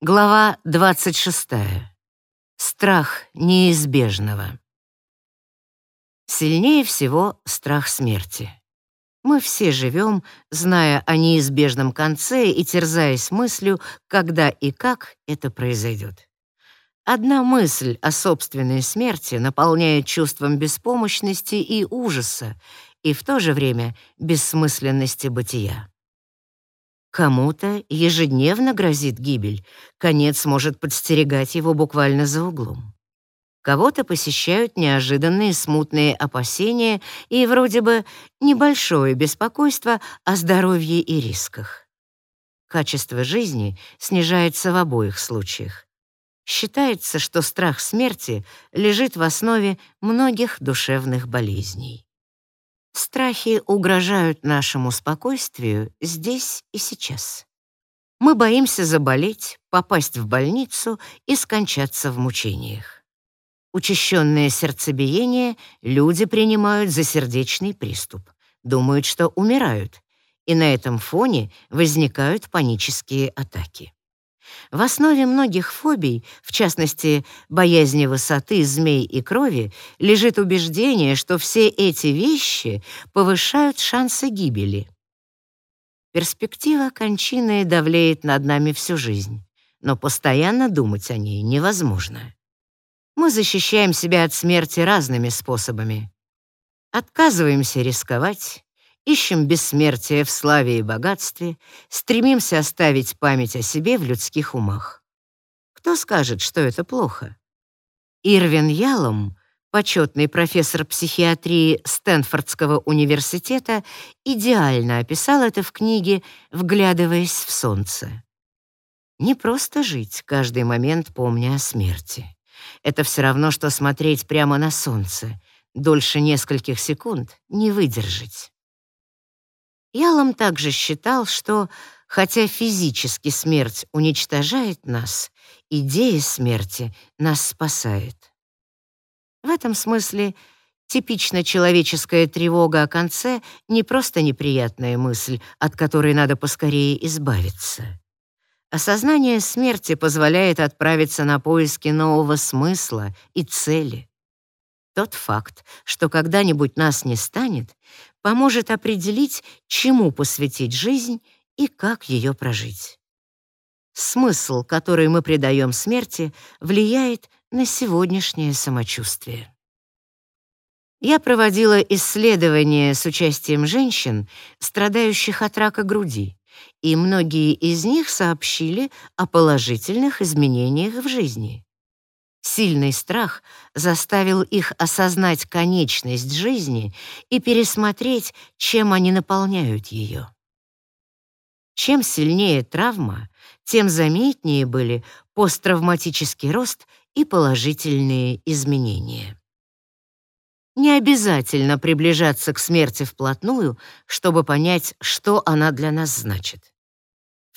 Глава 26. Страх неизбежного. Сильнее всего страх смерти. Мы все живем, зная о неизбежном конце и терзаясь мыслью, когда и как это произойдет. Одна мысль о собственной смерти наполняет чувством беспомощности и ужаса, и в то же время бессмысленности бытия. Кому-то ежедневно грозит гибель, конец может подстерегать его буквально за углом. Кого-то посещают неожиданные смутные опасения и вроде бы небольшое беспокойство о здоровье и рисках. Качество жизни снижается в обоих случаях. Считается, что страх смерти лежит в основе многих душевных болезней. Страхи угрожают нашему спокойствию здесь и сейчас. Мы боимся заболеть, попасть в больницу и скончаться в мучениях. Учащенное сердцебиение люди принимают за сердечный приступ, думают, что умирают, и на этом фоне возникают панические атаки. В основе многих фобий, в частности, боязни высоты, змей и крови, лежит убеждение, что все эти вещи повышают шансы гибели. Перспектива кончины давлеет над нами всю жизнь, но постоянно думать о ней невозможно. Мы защищаем себя от смерти разными способами. Отказываемся рисковать, ищем бессмертие в славе и богатстве, стремимся оставить память о себе в людских умах. Кто скажет, что это плохо? Ирвин Ялом, почетный профессор психиатрии Стэнфордского университета, идеально описал это в книге «Вглядываясь в солнце». Не просто жить, каждый момент помня о смерти. Это все равно, что смотреть прямо на солнце. Дольше нескольких секунд не выдержать. Ялом также считал, что, хотя физически смерть уничтожает нас, идея смерти нас спасает. В этом смысле типично человеческая тревога о конце не просто неприятная мысль, от которой надо поскорее избавиться. Осознание смерти позволяет отправиться на поиски нового смысла и цели. Тот факт, что когда-нибудь нас не станет, поможет определить, чему посвятить жизнь и как ее прожить. Смысл, который мы придаем смерти, влияет на сегодняшнее самочувствие. Я проводила исследования с участием женщин, страдающих от рака груди, и многие из них сообщили о положительных изменениях в жизни. Сильный страх заставил их осознать конечность жизни и пересмотреть, чем они наполняют ее. Чем сильнее травма, тем заметнее были посттравматический рост и положительные изменения. Не обязательно приближаться к смерти вплотную, чтобы понять, что она для нас значит.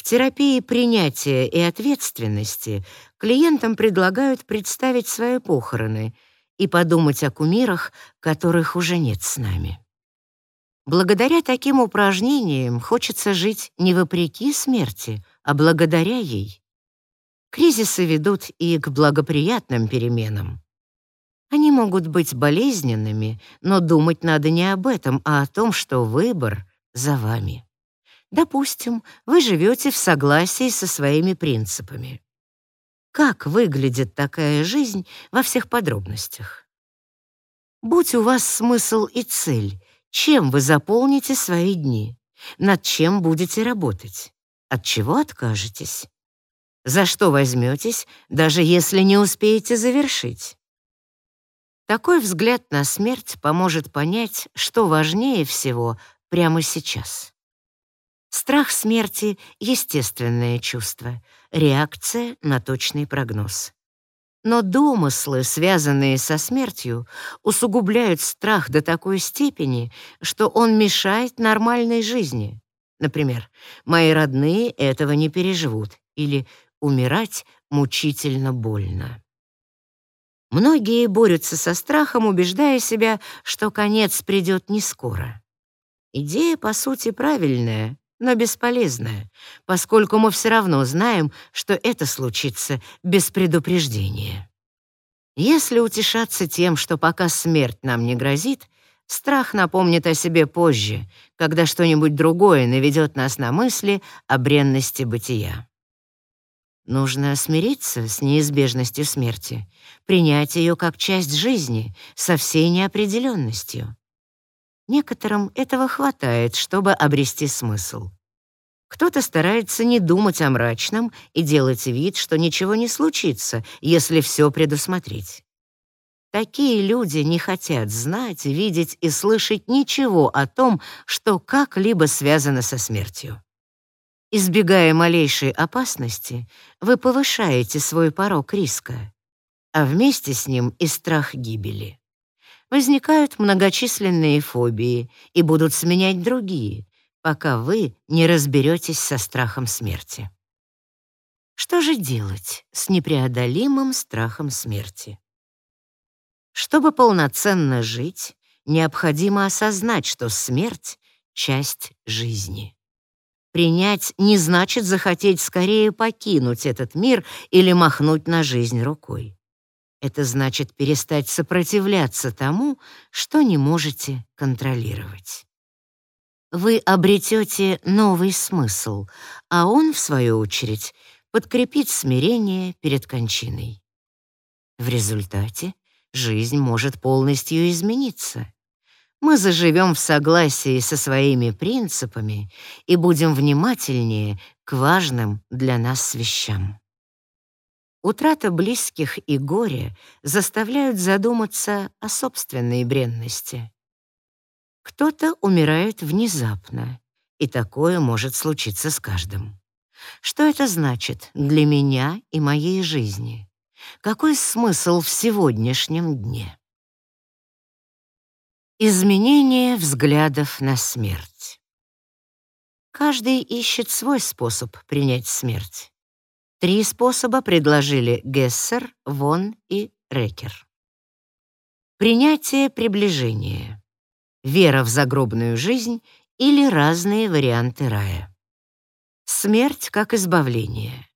В терапии принятия и ответственности клиентам предлагают представить свои похороны и подумать о кумирах, которых уже нет с нами. Благодаря таким упражнениям хочется жить не вопреки смерти, а благодаря ей. Кризисы ведут и к благоприятным переменам. Они могут быть болезненными, но думать надо не об этом, а о том, что выбор за вами. Допустим, вы живете в согласии со своими принципами. Как выглядит такая жизнь во всех подробностях? Будь у вас смысл и цель, чем вы заполните свои дни, над чем будете работать, от чего откажетесь, за что возьметесь, даже если не успеете завершить. Такой взгляд на смерть поможет понять, что важнее всего прямо сейчас. Страх смерти — естественное чувство, реакция на точный прогноз. Но домыслы, связанные со смертью, усугубляют страх до такой степени, что он мешает нормальной жизни. Например, «мои родные этого не переживут» или «умирать мучительно больно». Многие борются со страхом, убеждая себя, что конец придет не скоро. Идея, по сути, правильная, но бесполезное, поскольку мы все равно знаем, что это случится без предупреждения. Если утешаться тем, что пока смерть нам не грозит, страх напомнит о себе позже, когда что-нибудь другое наведет нас на мысли о бренности бытия. Нужно смириться с неизбежностью смерти, принять ее как часть жизни со всей неопределенностью. Некоторым этого хватает, чтобы обрести смысл. Кто-то старается не думать о мрачном и делать вид, что ничего не случится, если все предусмотреть. Такие люди не хотят знать, видеть и слышать ничего о том, что как-либо связано со смертью. Избегая малейшей опасности, вы повышаете свой порог риска, а вместе с ним и страх гибели возникают многочисленные фобии и будут сменять другие, пока вы не разберетесь со страхом смерти. Что же делать с непреодолимым страхом смерти? Чтобы полноценно жить, необходимо осознать, что смерть — часть жизни. Принять не значит захотеть скорее покинуть этот мир или махнуть на жизнь рукой. Это значит перестать сопротивляться тому, что не можете контролировать. Вы обретете новый смысл, а он, в свою очередь, подкрепит смирение перед кончиной. В результате жизнь может полностью измениться. Мы заживем в согласии со своими принципами и будем внимательнее к важным для нас вещам. Утрата близких и горе заставляют задуматься о собственной бренности. Кто-то умирает внезапно, и такое может случиться с каждым. Что это значит для меня и моей жизни? Какой смысл в сегодняшнем дне? Изменение взглядов на смерть. Каждый ищет свой способ принять смерть. Три способа предложили Гессер, Вон и Рекер. Принятие приближения, вера в загробную жизнь или разные варианты рая. Смерть как избавление.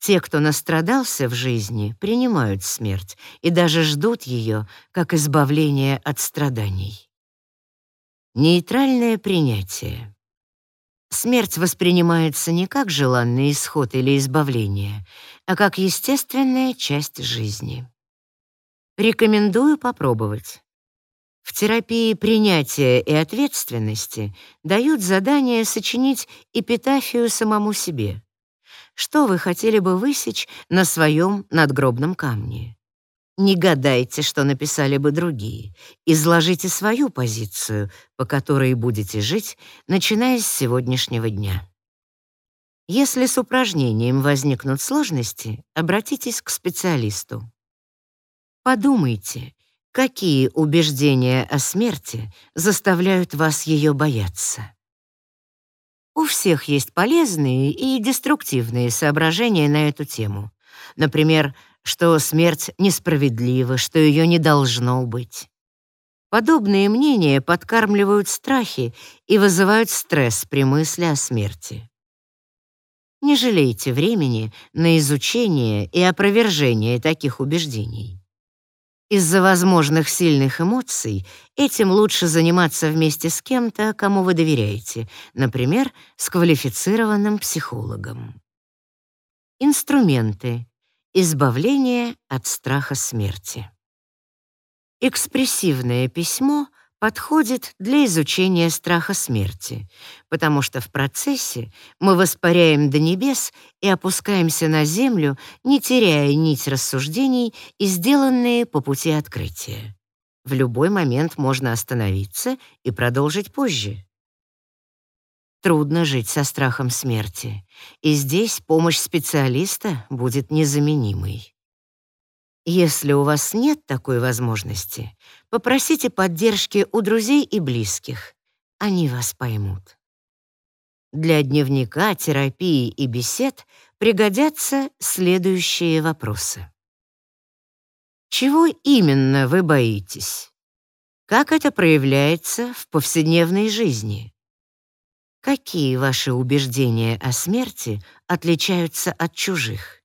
Те, кто настрадался в жизни, принимают смерть и даже ждут ее как избавление от страданий. Нейтральное принятие. Смерть воспринимается не как желанный исход или избавление, а как естественная часть жизни. Рекомендую попробовать. В терапии принятия и ответственности дают задание сочинить эпитафию самому себе. Что вы хотели бы высечь на своем надгробном камне? Не гадайте, что написали бы другие. Изложите свою позицию, по которой будете жить, начиная с сегодняшнего дня. Если с упражнением возникнут сложности, обратитесь к специалисту. Подумайте, какие убеждения о смерти заставляют вас ее бояться. У всех есть полезные и деструктивные соображения на эту тему. Например, что смерть несправедлива, что ее не должно быть. Подобные мнения подкармливают страхи и вызывают стресс при мысли о смерти. Не жалейте времени на изучение и опровержение таких убеждений. Из-за возможных сильных эмоций этим лучше заниматься вместе с кем-то, кому вы доверяете, например, с квалифицированным психологом. Инструменты, Избавление от страха смерти. Экспрессивное письмо подходит для изучения страха смерти, потому что в процессе мы воспаряем до небес и опускаемся на землю, не теряя нить рассуждений и сделанные по пути открытия. В любой момент можно остановиться и продолжить позже. Трудно жить со страхом смерти, и здесь помощь специалиста будет незаменимой. Если у вас нет такой возможности, попросите поддержки у друзей и близких. Они вас поймут. Для дневника, терапии и бесед пригодятся следующие вопросы. Чего именно вы боитесь? Как это проявляется в повседневной жизни? Какие ваши убеждения о смерти отличаются от чужих?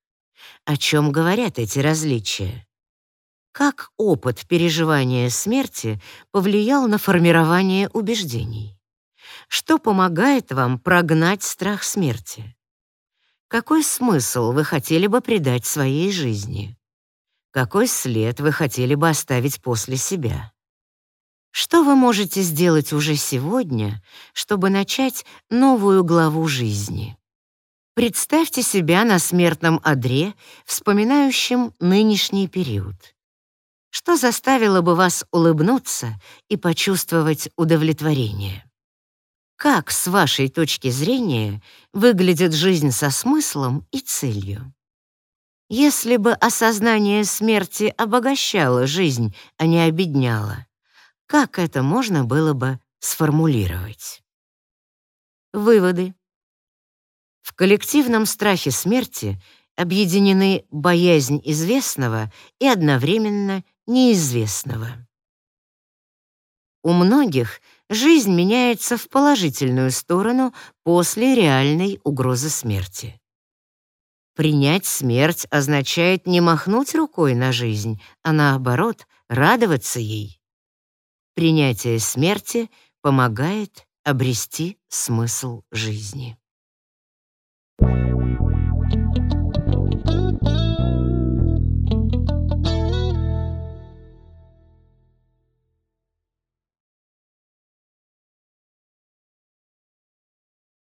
О чем говорят эти различия? Как опыт переживания смерти повлиял на формирование убеждений? Что помогает вам прогнать страх смерти? Какой смысл вы хотели бы придать своей жизни? Какой след вы хотели бы оставить после себя? Что вы можете сделать уже сегодня, чтобы начать новую главу жизни? Представьте себя на смертном одре, вспоминающем нынешний период. Что заставило бы вас улыбнуться и почувствовать удовлетворение? Как, с вашей точки зрения, выглядит жизнь со смыслом и целью? Если бы осознание смерти обогащало жизнь, а не обедняло, как это можно было бы сформулировать? Выводы. В коллективном страхе смерти объединены боязнь известного и одновременно неизвестного. У многих жизнь меняется в положительную сторону после реальной угрозы смерти. Принять смерть означает не махнуть рукой на жизнь, а наоборот, радоваться ей. Принятие смерти помогает обрести смысл жизни.